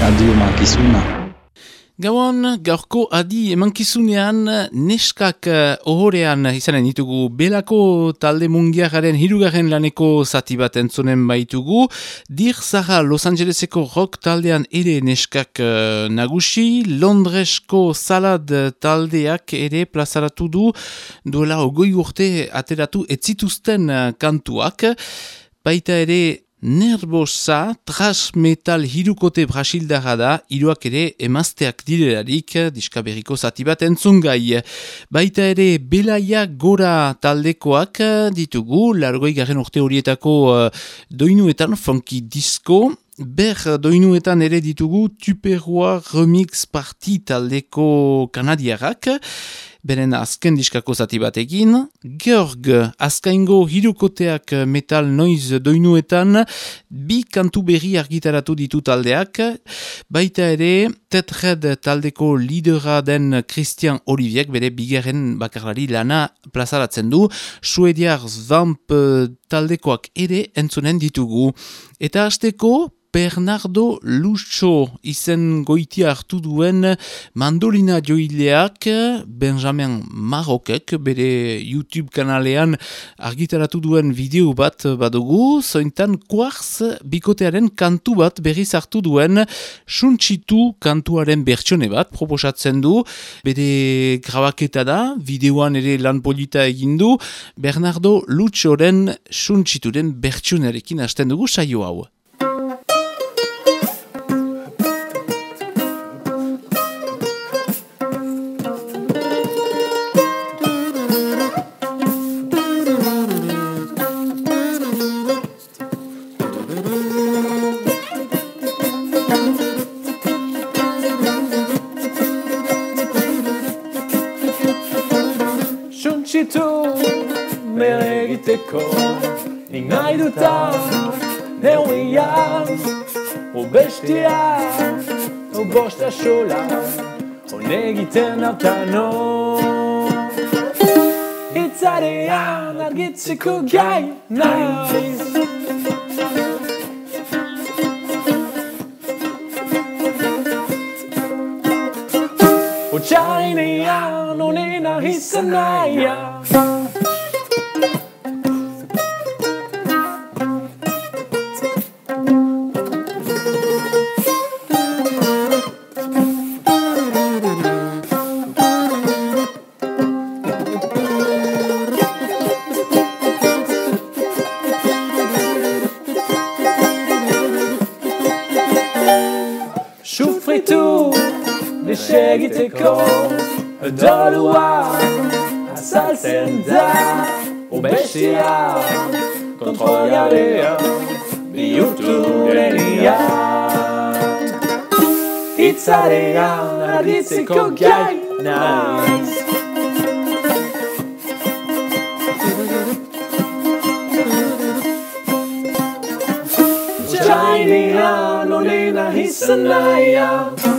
Radio Marquisuna. Gauan, gaurko adi emankizunean neskak uh, ohorean izanen ditugu belako talde mungiagaren hirugarren laneko zati bat entzonen baitugu. Dir zaha Los Angeleseko rock taldean ere neskak uh, nagusi, Londresko salad taldeak ere plazaratu du duela ogoi urte ateratu etzituzten uh, kantuak. Baita ere Nerbosa, trash metal hirukote brasildarra da, hiruak ere emazteak direlarik, diskaberiko zati bat entzungai. Baita ere, belaia gora taldekoak ditugu, largoi garen urte horietako uh, doinuetan funky disco, Ber doinuetan ere ditugu Tupperware Remix Party taldeko kanadiarrak, beren azken diskako zati batekin. Georg, azkaingo hirukoteak metal noiz doinuetan, bi kantu berri argitaratu ditu taldeak, baita ere, tetred taldeko lidera den Christian Oliviek, bere bigarren bakarlari lana plazaratzen du, suediar vamp taldekoak ere entzunen ditugu. Eta hasteko Bernardo Lucho izen goitia hartu duen mandolina joileak Benjamin Marokek bere YouTube kanalean argitaratu duen video bat badugu, zointan Quartz bikotearen kantu bat berriz hartu duen suntsitu kantuaren bertsione bat proposatzen du, bere grabaketa da, videoan ere lan polita egindu, Bernardo Luchoren suntsituren bertsionarekin hasten dugu saio hau. tard, mais on y a au bestia, au gauche ta chola, au négitin d'Artano. Itzadea, la gitsiku gai, nice. O charinea, non è na hissanaya. parean aritzeko gai naiz Jainean onena izan nahian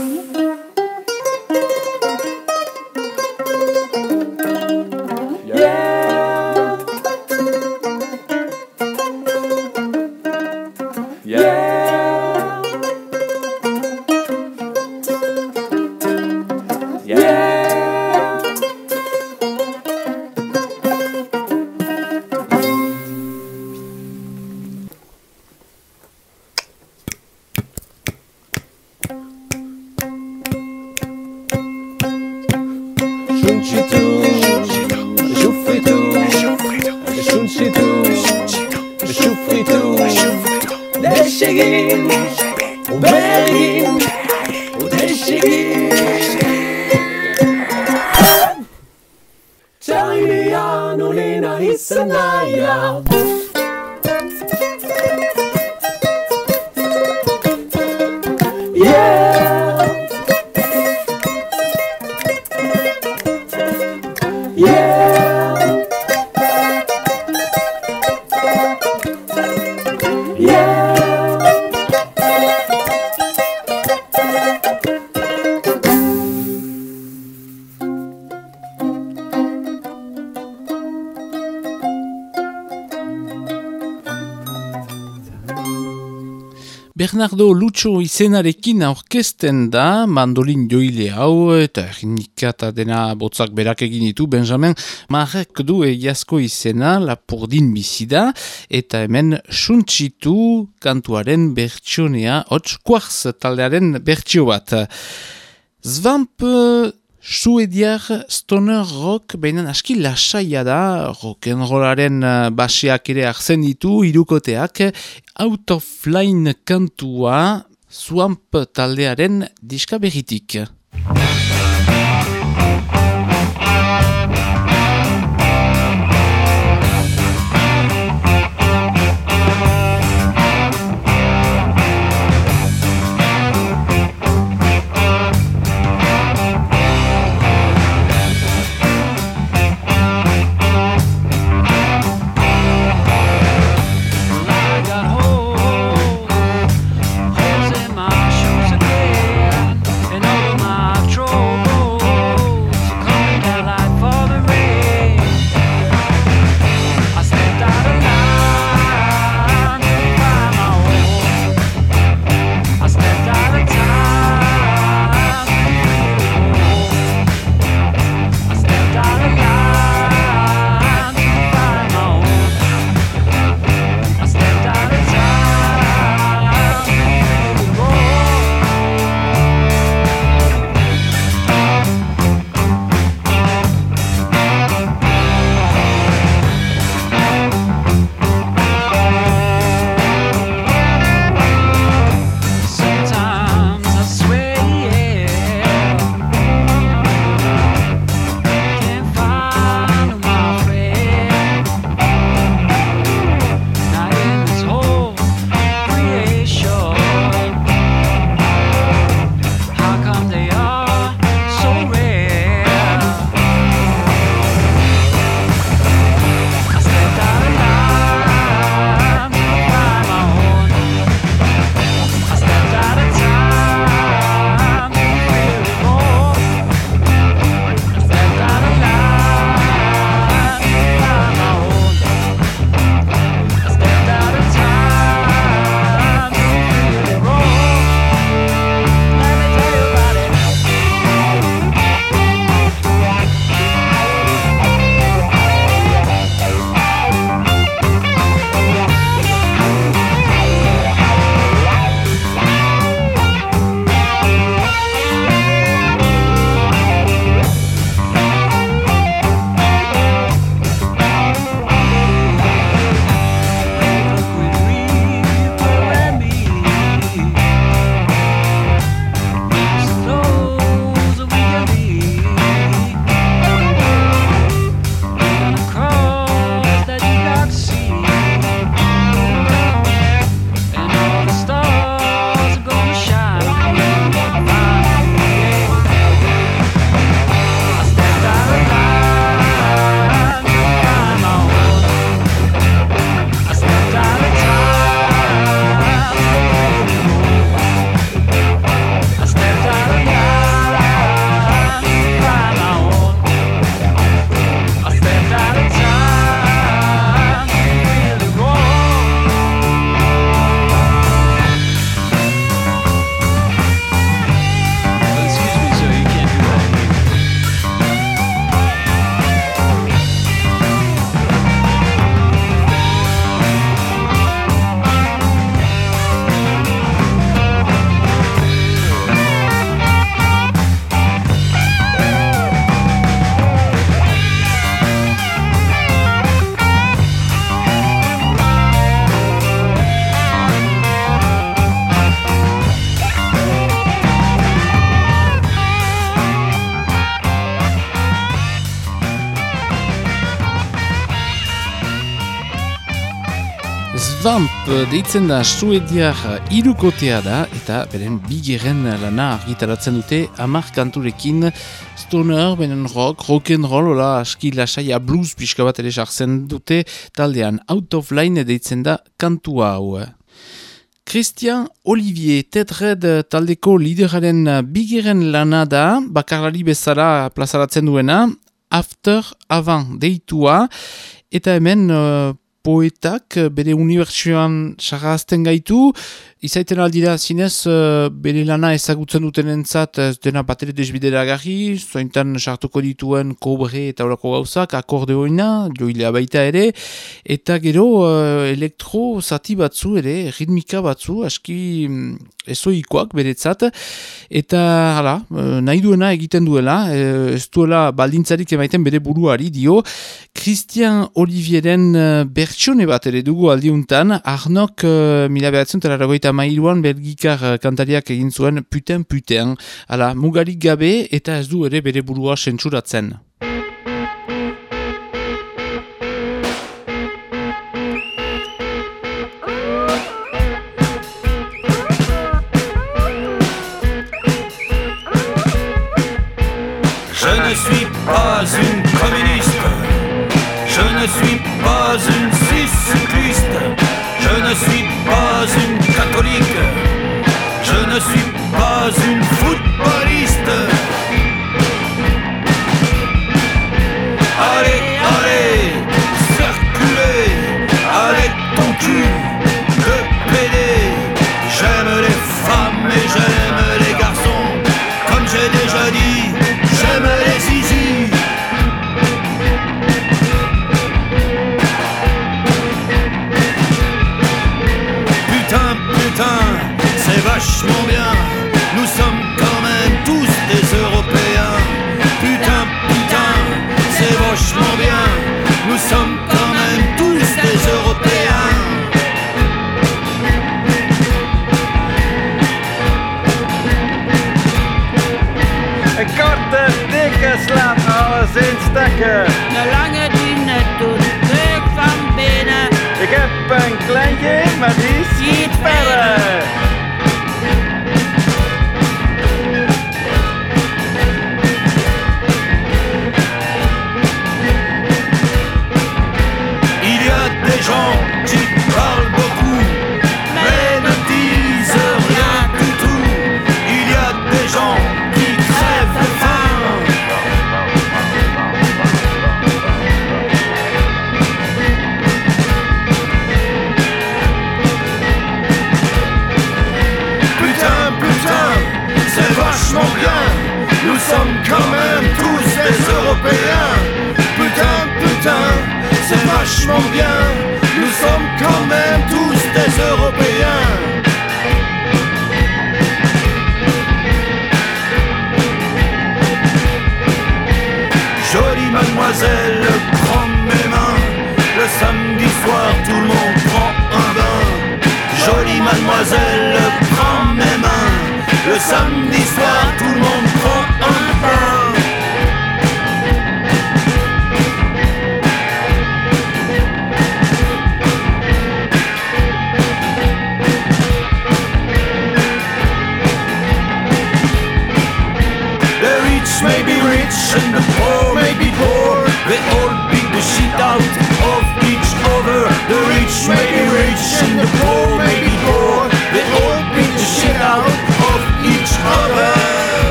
Bernardo Lucho izenarekin aurkezten da mandolin joile hau eta ernikata dena botzak berak egin ditu Benjamin Marek du egiazko izena lapurdin bizida eta hemen suntsitu kantuaren bertsionea hotz kuarz taldearen bertsio bat. Zvamp Suediar stoner rock behinan aski lasaia da, rock'n'rollaren uh, baseak ere arzen ditu, irukoteak, out of line kantua, swamp taldearen diska berritik. Deitzen da suediar irukotea da eta beren bigeren lana argitaratzen dute amar kanturekin. Stoner, benen rock, rock and roll, ola aski lasaia blues pixka bat ere sartzen dute taldean. Out of line deitzen da kantua hau. Christian Olivier Tetred taldeko lideraren bigeren lana da, bakarlari bezala plazaratzen duena, after, avant deitua, eta hemen uh, poetak eh, bere unibertsioan sarrazten gaitu, izaiten aldira zinez eh, bere lana ezagutzen duten entzat ez dena batere desbidera garri, zointan sartuko dituen kobre eta horako gauzak, akordeoina, joilea baita ere, eta gero eh, elektro zati batzu ere, ritmika batzu, aski mm, ezoikoak beretzat, eta hala, nahi duena egiten duela, ez duela baldintzarik emaiten bere buruari dio, Christian Olivieren bertsioa pertsune bat ere dugu aldiuntan, Arnok uh, mila behatzen talaragoita mailuan belgikar uh, kantariak egin zuen puten puten, ala mugarik gabe eta ez du ere bere burua sentsuratzen. Je ne suis pas une communiste. Je ne suis pas une Peace.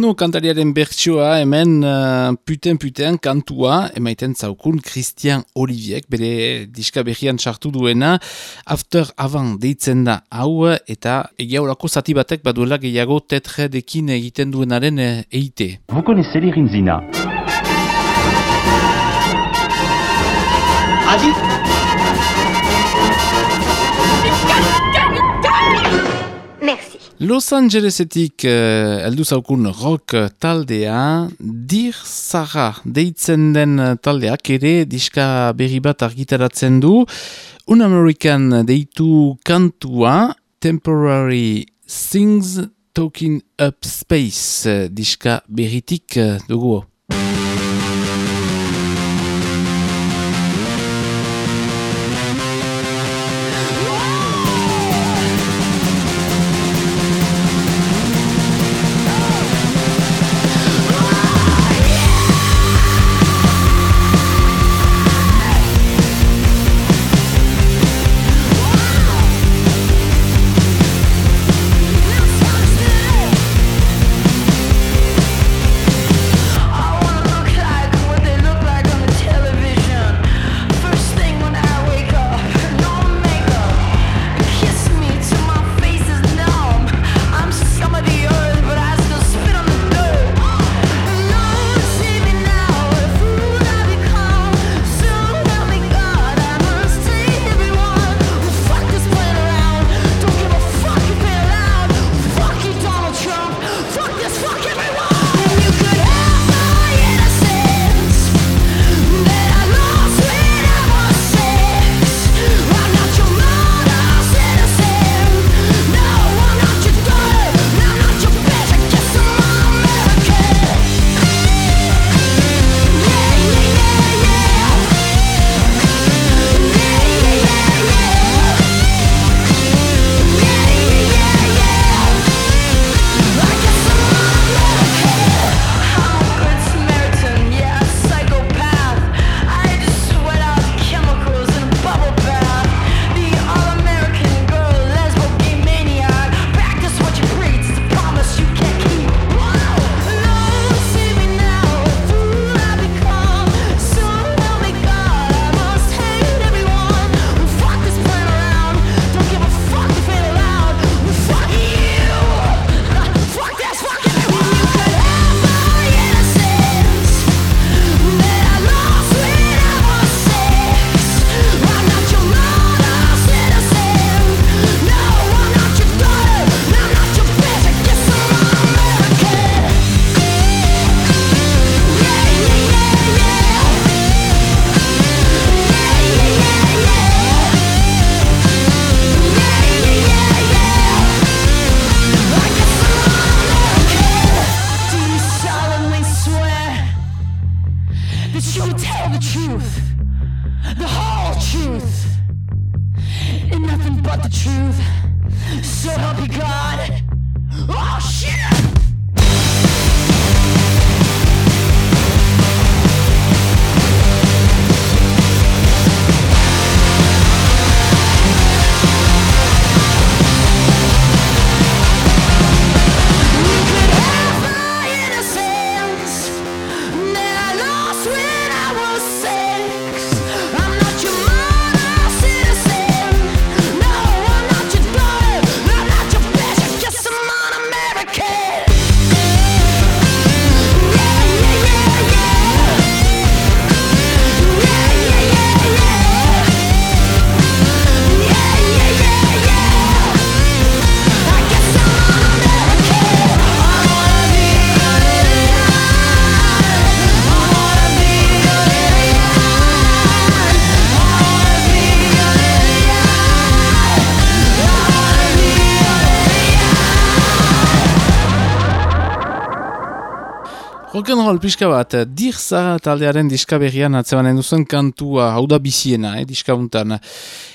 Arno kantariaren bertsioa hemen uh, puten puten kantua emaiten zaukun Christian Oliviek bere diska berrian sartu duena After Avant deitzen da hau eta egiaurako zati batek baduela gehiago tetredekin egiten duenaren eh, eite. Vous connaissez les Rinzina Merci. Los Angelesetik uh, eldu zaukun rock taldea, dir zara deitzen den taldeak ere diska berri bat argitaratzen du. Un American deitu kantua, Temporary Things Talking Up Space eh, diska berritik eh, dugu. Pixka bat, dirza taldearen diskaberrian atzemanen duzen kantua, hau da biziena, eh, diskauntan.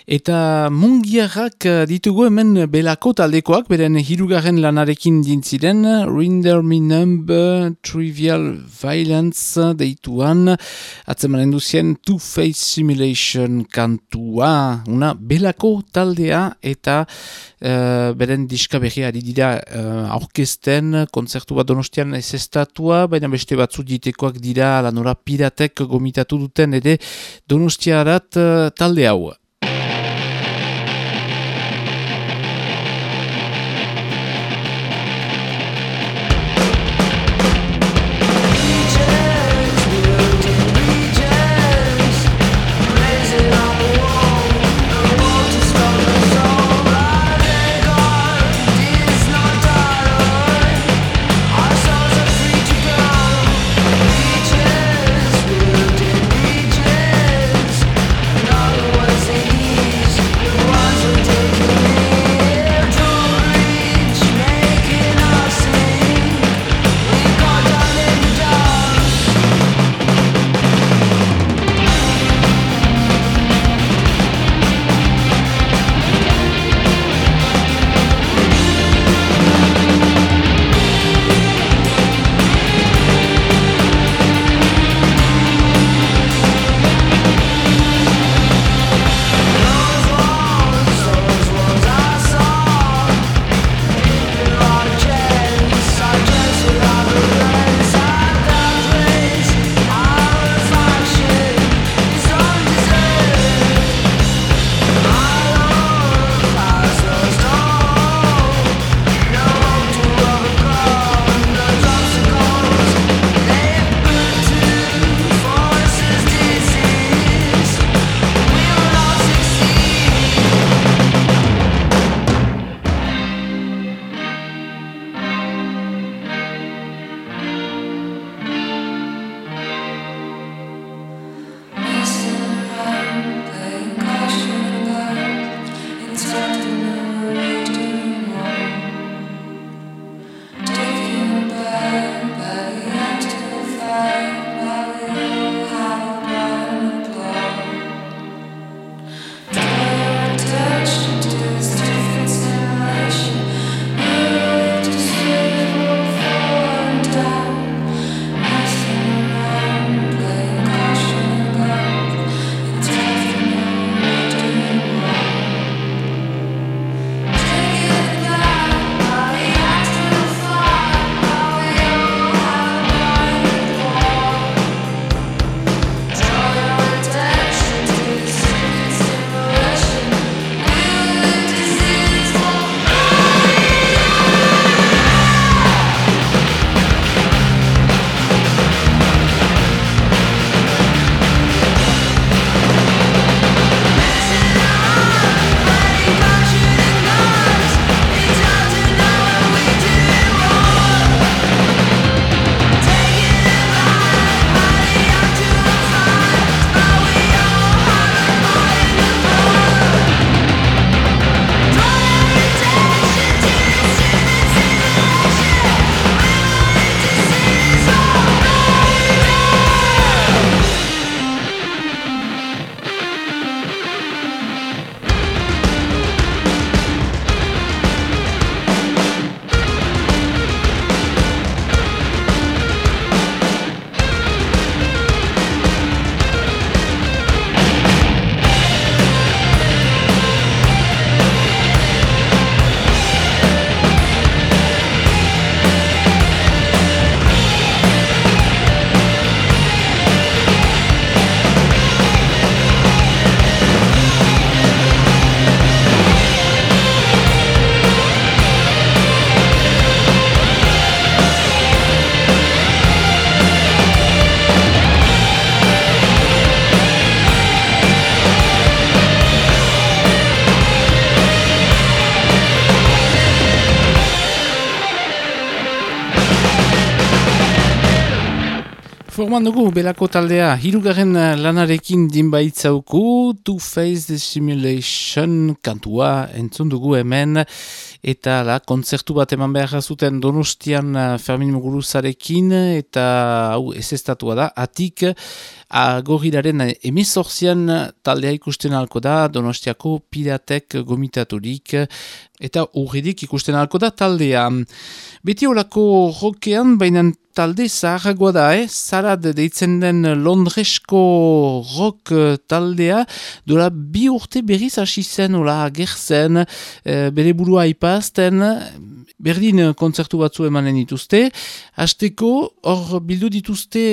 Eta mungiarrak eh, ditugu hemen belako taldekoak, beren hirugarren lanarekin dintziren, Rinder Me Number, Trivial Violence deituan, atzemanen duzien Two Face Simulation kantua, una belako taldea eta uh, beren diskaberria dira uh, aurkesten, kontzertu bat donostian ez estatua, baina beste batzu ditekoak dira lanora piratek gomitatu duten ere donostiarat uh, talde hau. Forman dugu, belako taldea, hirugarren eh, lanarekin dinbaitzauku, Two Face the Simulation kantua entzun dugu hemen, eta la, kontzertu bat eman behar zuten donostian uh, Fermin Muguruzarekin eta hau ez estatua da, atik agorriraren emezorzian taldea ikusten alko da donostiako piratek gomitaturik. Eta urridik ikusten alko da taldea. Beti olako rokean, baina talde zaharagoa da, eh? Zarad deitzen den Londresko rock taldea, dola bi urte berriz hasi zen, ola agertzen, e, bere burua ipazten, berdin kontzertu batzu emanen dituzte. Hasteko, hor bildu dituzte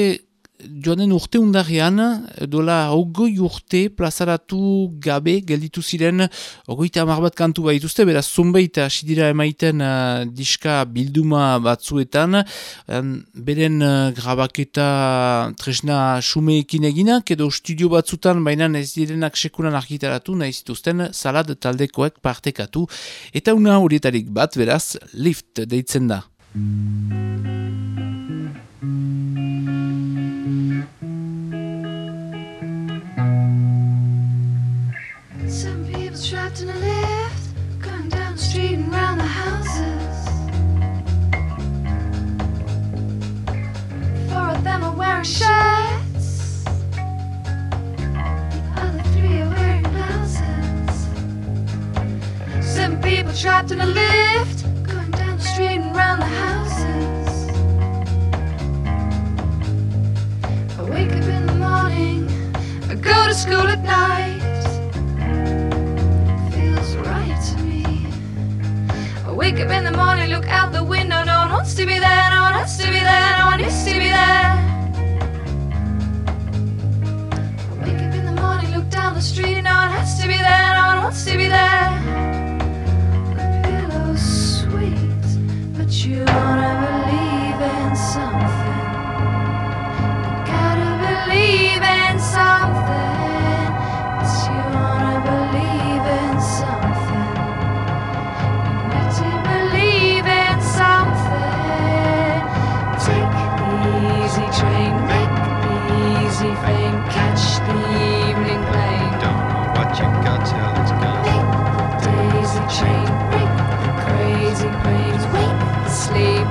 joanen urte undarrean, dola ogoi urte plazaratu gabe gelditu ziren ogoita amar bat kantu baituzte, beraz zunbeit asidira emaiten uh, diska bilduma batzuetan, um, beren uh, grabaketa tresna sumeekin eginak, edo studio batzutan, baina ez direnak sekuran argitaratu, nahi zituzten salad taldekoek partekatu, eta una horietarik bat, beraz, lift deitzen da. Trapped in a lift, going down the street and round the houses. I wake up in the morning, I go to school at night. Wake up in the morning, look out the window. No one wants to be there, no one has to be there, no one used to be there. Wake up in the morning, look down the street, no one has to be there, no one wants to be there. The pillow's sweet, but you wanna sleep.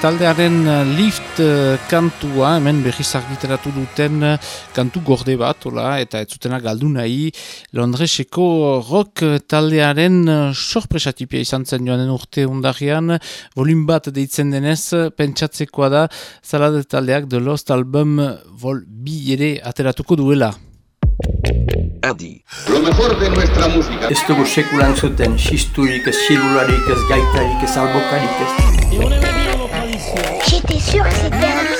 Taldearen uh, lift uh, kantua hemen berriz argitaratu duten uh, kantu gorde bat ola, eta ez zutena galdu nahi Londreseko rock taldearen uh, sorpresatipia izan zen joanen urte undarrian volum bat deitzen denez pentsatzekoa da Salad taldeak The Lost Album vol bi ere ateratuko duela. Adi. Lo mejor de nuestra música. Ez dugu sekulan zuten, xisturik, ez xilularik, ez gaitarik, ez albokarik, ez... J'étais sûre que c'était.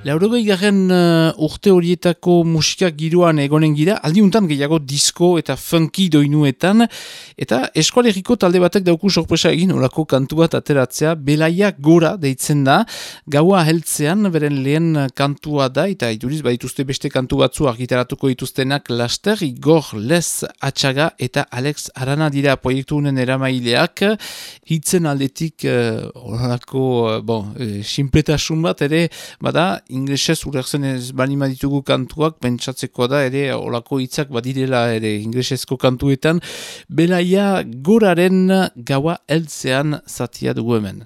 Laurogei garen uh, urte horietako musikak giroan egonen gira, aldiuntan gehiago disko eta funky doinuetan, eta eskualeriko talde batek dauku sorpresa egin olako kantu bat ateratzea, belaia gora deitzen da, gaua heltzean beren lehen kantua da, eta iduriz badituzte beste kantu batzu argitaratuko dituztenak Laster, Igor Les Atxaga eta Alex Arana dira proiektu honen eramaileak, hitzen aldetik uh, olako, uh, bon, uh, sinpletasun bat ere, bada, inglesez urerzen ez balima ditugu kantuak, pentsatzeko da ere olako hitzak badirela ere inglesezko kantuetan, belaia goraren gaua heltzean zatia dugu hemen.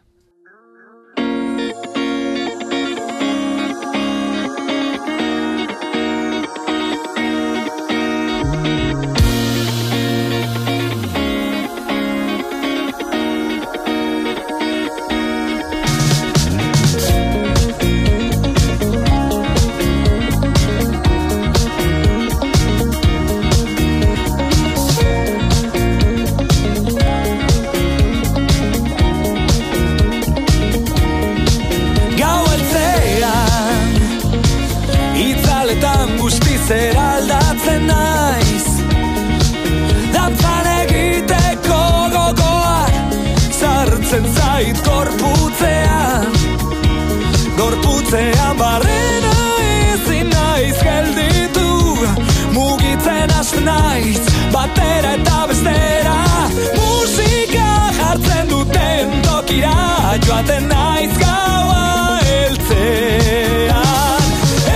Joaten naiz gaua heltzean.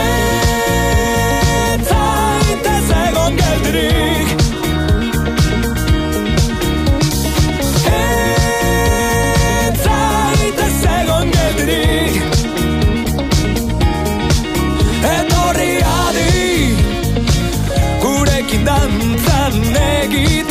Ez zaitez egon geldirik. Ez zaitez egon geldirik. Etorri adi Gurekin dantzan egitera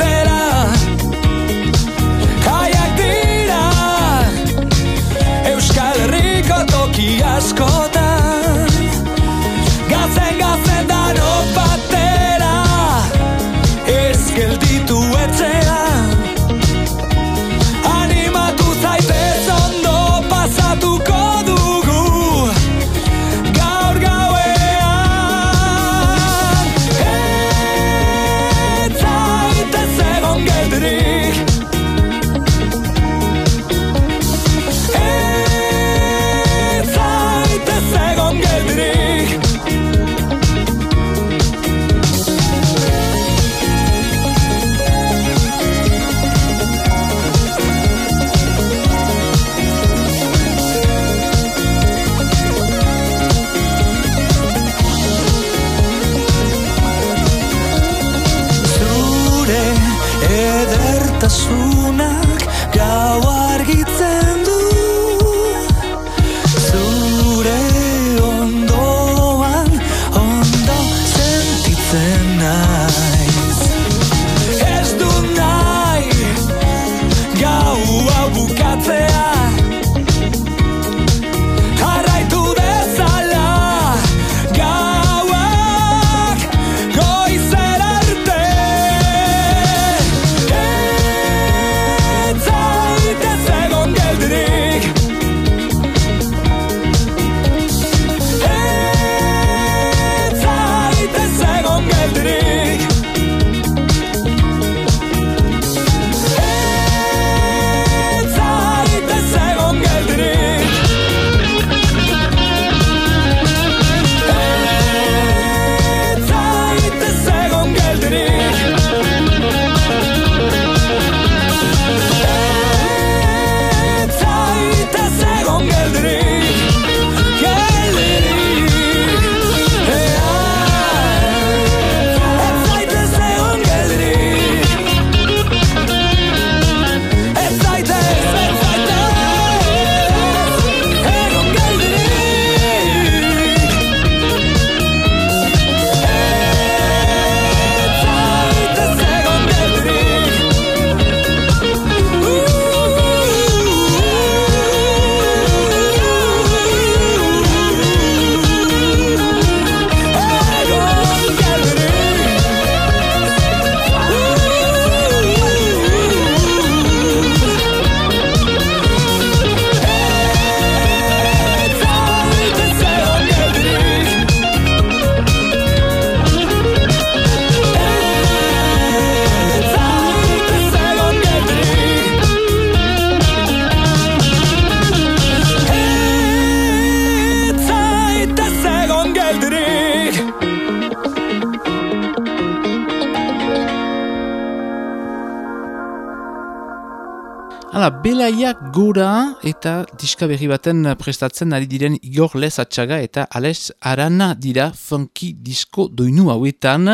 belaiak gora eta diska berri baten prestatzen ari diren Igor Lezatxaga eta Alex Arana dira funky disko doinu hauetan.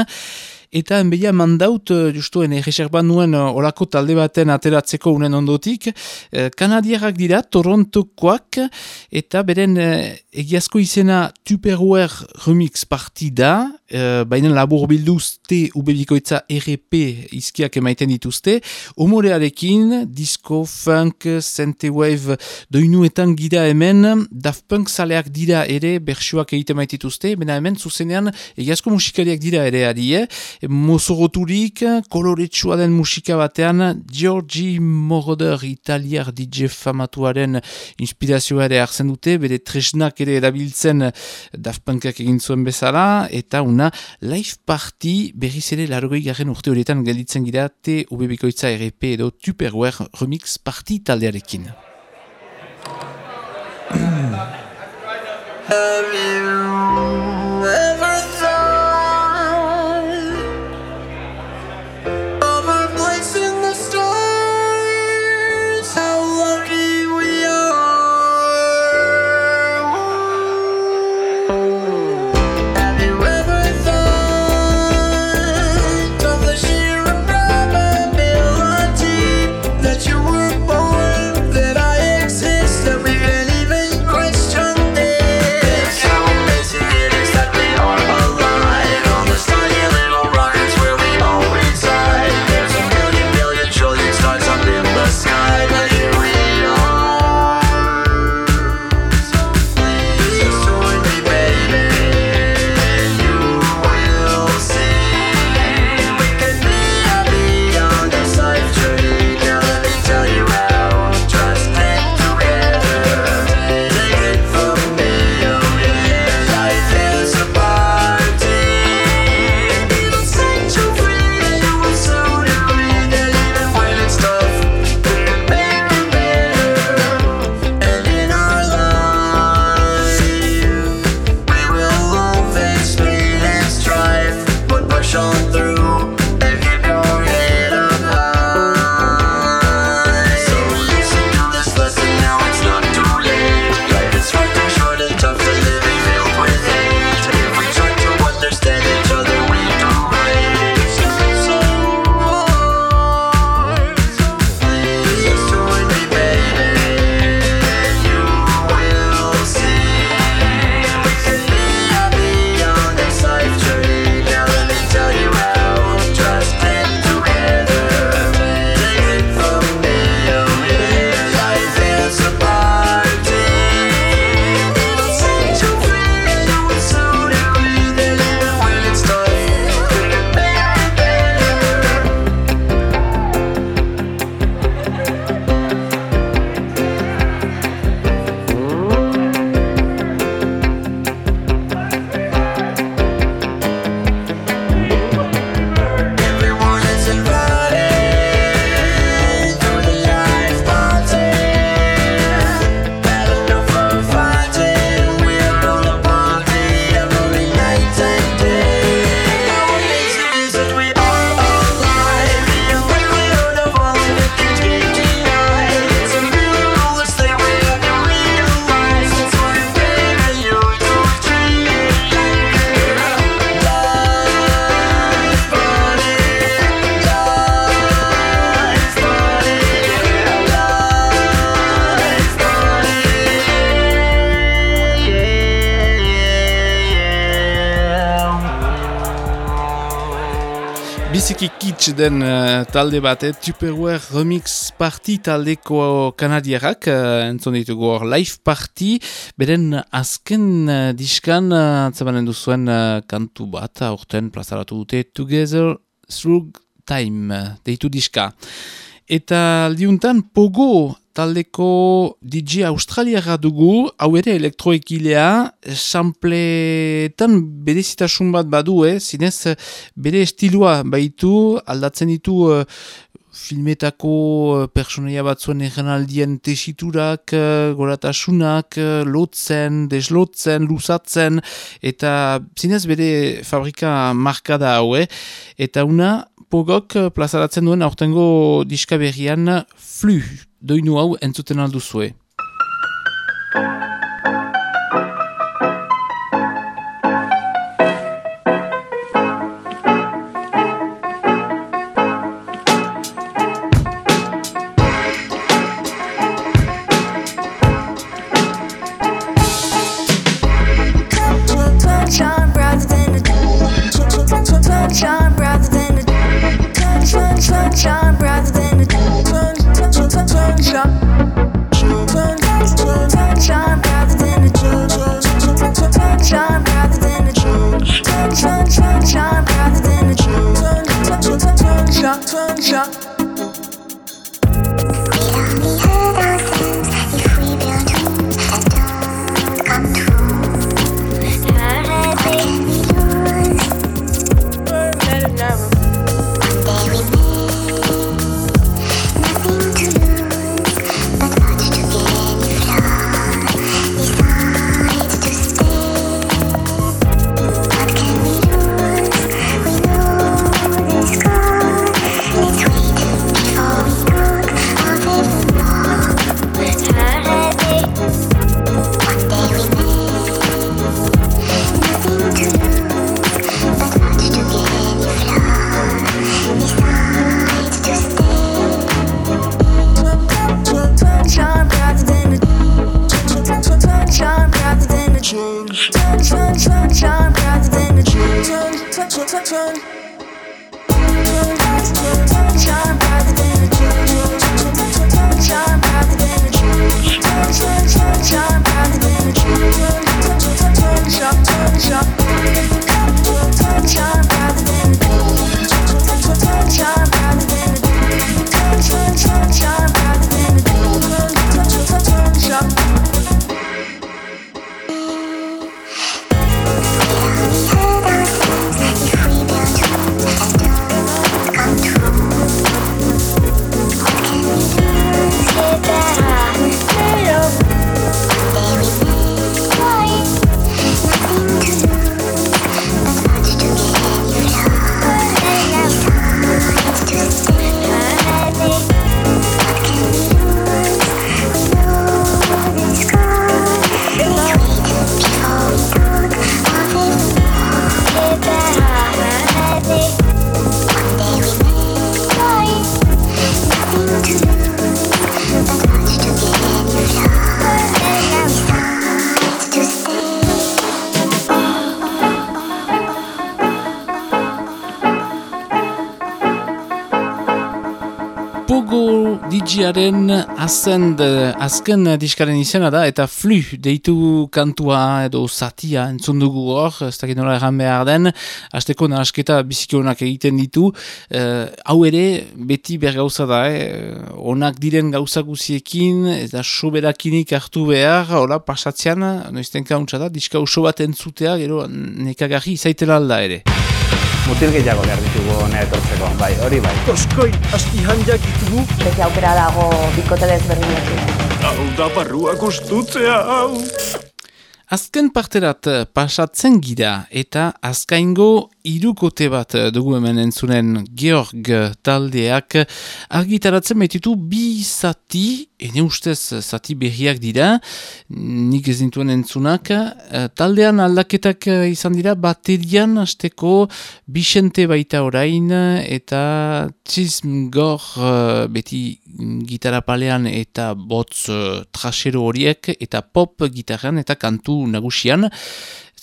Eta enbeia mandaut, eh, justuen egeserban nuen eh, olako talde baten ateratzeko unen ondotik, eh, kanadiarrak dira, Torontokoak, eta beren egiazko izena Tupperware Remix partida, baina labur bilduzte ubebikoitza RP izkiak emaiten dituzte, humorearekin, disco, funk, synthwave doinuetan gira hemen, Daft Punk zaleak dira ere, bersuak egiten maitituzte, baina hemen zuzenean egiazko musikariak dira ere adie, mozoroturik, koloretsua den musika batean, Georgi Moroder italiar DJ famatuaren inspirazioa ere hartzen dute, bere tresnak ere erabiltzen Daft Punkak egin zuen bezala, eta una live party berriz ere largoi garen urte horietan gelditzen gira TVBikoitza RP edo Tupperware Remix Party taldearekin. Den uh, talde bat, eh? Tupperware Remix Party taldeko kanadiarrak, uh, entzun ditugu hor live party, beren azken uh, diskan, uh, atzabanen duzuen uh, kantu bat, aurten plazaratu dute Together Through Time, uh, deitu diska. Eta aldiuntan Pogo taldeko DJ australiara dugu, hau ere elektroekilea, sampleetan berezitasun bat badu, eh? zinez bere estilua baitu, aldatzen ditu eh, filmetako eh, personaia batzuen egenaldien tesiturak, eh, goratasunak, lotzen, deslotzen, luzatzen, eta zinez bere fabrika markada hau, eh? eta una pogok plazaratzen duen aurtengo diska berrian flu doinu hau entzuten alduzue. Sunshine DJaren azend, azken diskaren izena da, eta flu deitu kantua edo zatia entzun dugu hor, ez dakit nola erran behar den, azteko nahasketa bizikionak egiten ditu, eh, hau ere beti ber gauza da, eh, onak diren gauza guziekin, eta soberakinik hartu behar, hola, pasatzean, noizten kauntza da, diska oso bat entzutea, gero nekagarri izaitela alda ere. Mutil gehiago behar ditugu hona etortzeko, bai, hori bai. Oskoi, asti handiak ditugu. Beti aukera dago bikote desberdinekin. Hau da barruak ustutzea, hau. Azken parterat pasatzen gira eta azkaingo irukote bat dugu hemen entzunen Georg taldeak argitaratzen baititu bi zati, ene ustez zati berriak dira, nik ez dintuen entzunak, eh, taldean aldaketak eh, izan dira baterian hasteko Bixente baita orain eta Txizm Gor eh, beti gitarra palean eta botz eh, trasero horiek eta pop gitarran eta kantu nagusian.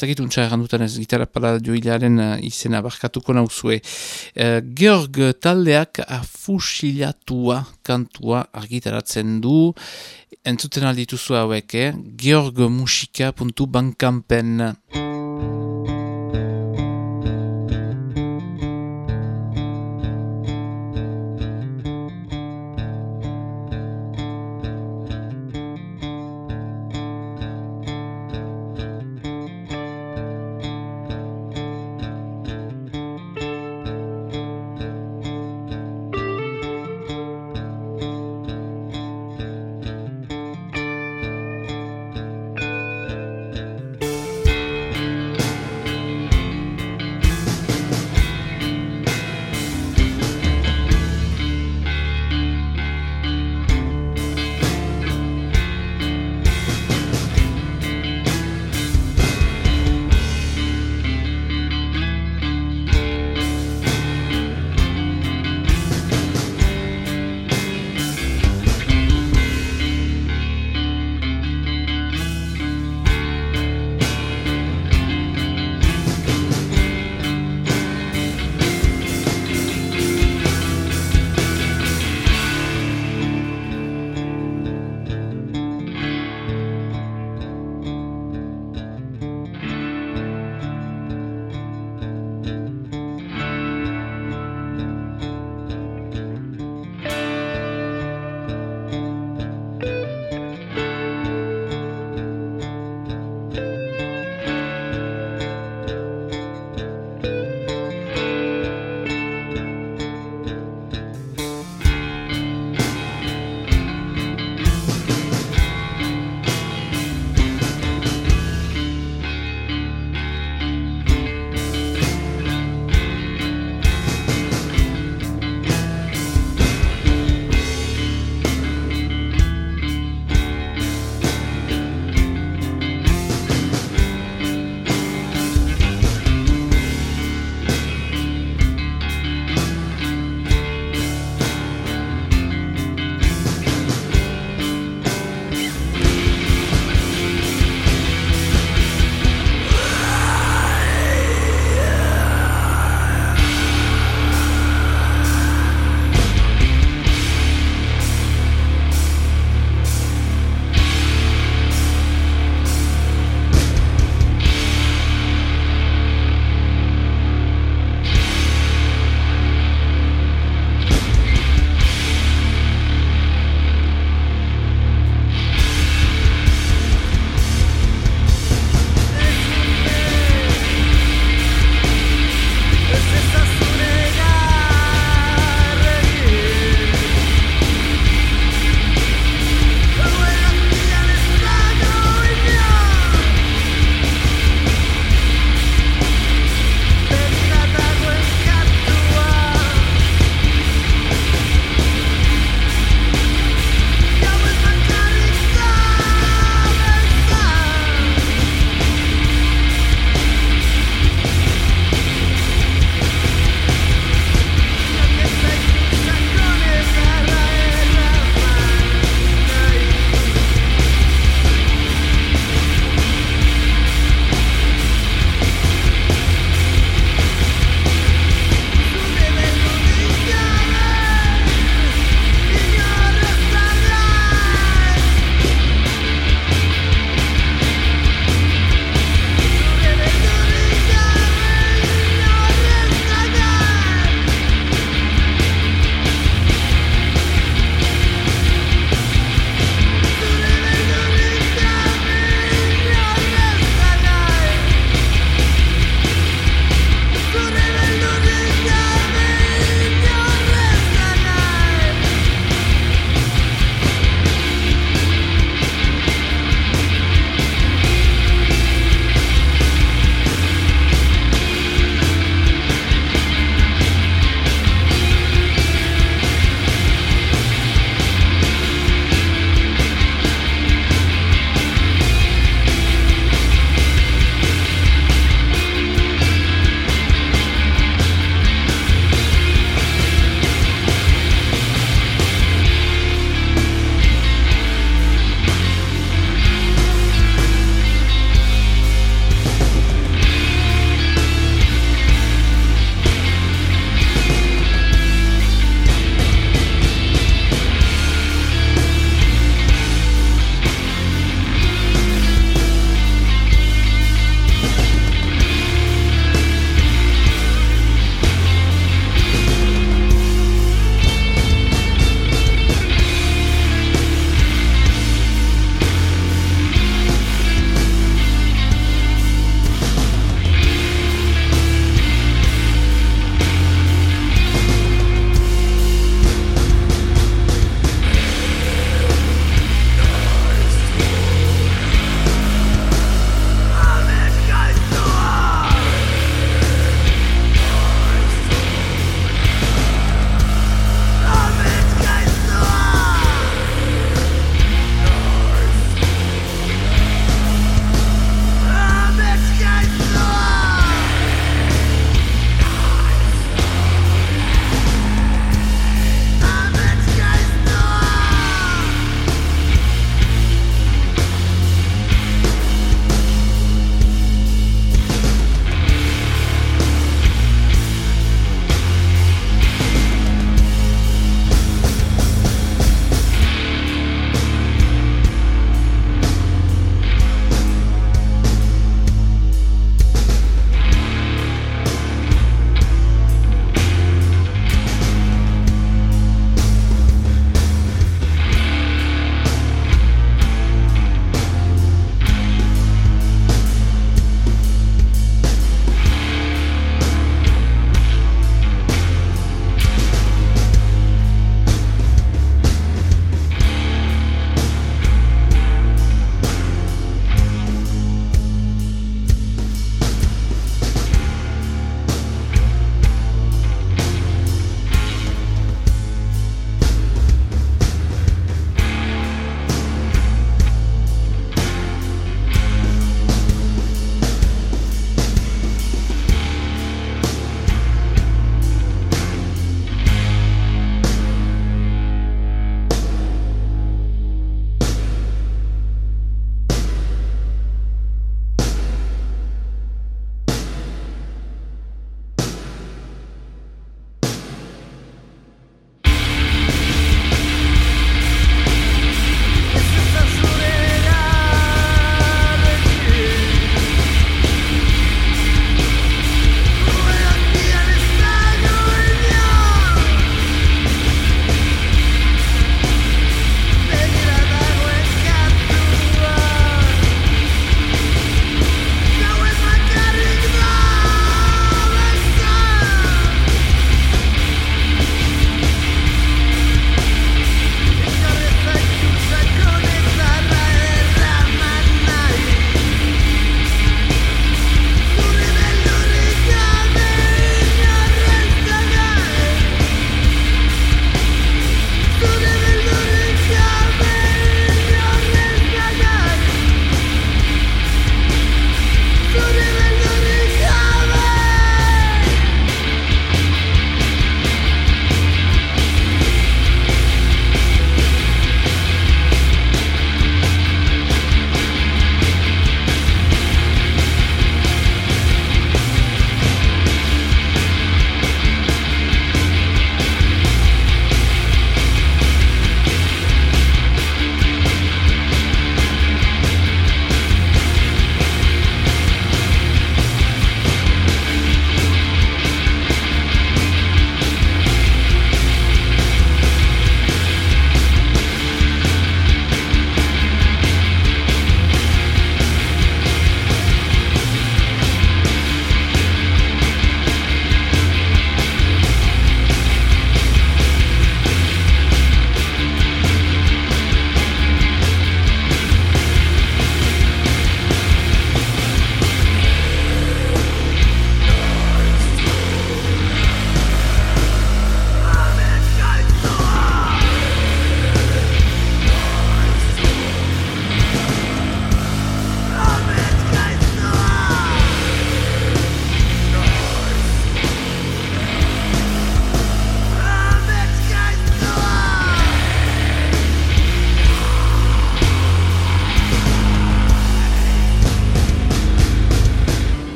Dakit untsa errandutan ez gitarra pala joilaren uh, izena barkatuko nauzue. Uh, Georg taldeak afusilatua kantua argitaratzen du. Entzuten aldituzu hauek, eh? georgmusika.bankampen. Hala,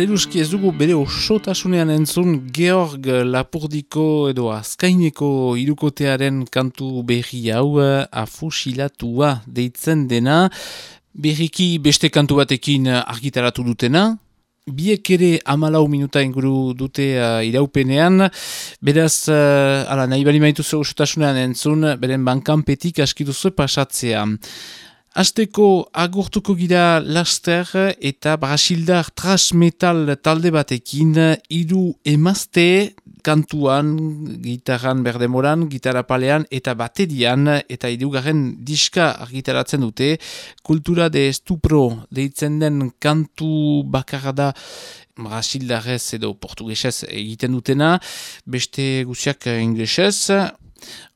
Maleruski ez dugu bere osotasunean entzun Georg Lapurdiko edo Azkaineko irukotearen kantu berri hau afusilatua deitzen dena. Berriki beste kantu batekin argitaratu dutena, biek ere amalau minuta inguru dute uh, iraupenean, beraz, uh, ala, nahi bali maituzu osotasunean entzun, beren bankanpetik askiduzu pasatzea. Azteko agurtuko gira laster eta Brasildar trash metal talde batekin hiru emazte kantuan, gitarran berdemoran, gitarra palean eta baterian eta hirugarren diska argitaratzen dute. Kultura de estupro deitzen den kantu bakarra da Brasildarrez edo portugesez egiten dutena, beste guziak inglesez.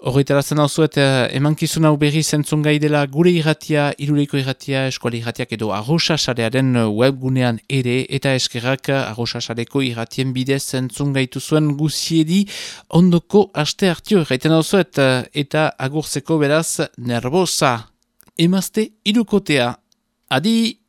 Horretarazen hau zuet, emankizun hau berri zentzun dela gure irratia, iruleiko irratia, eskuali irratiak edo arrosasarearen webgunean ere, eta eskerrak arrosasareko irratien bidez zentzun gaitu zuen guziedi ondoko aste hartio erraiten hau zuet, eta agurtzeko beraz nervosa. Emazte irukotea. Adi!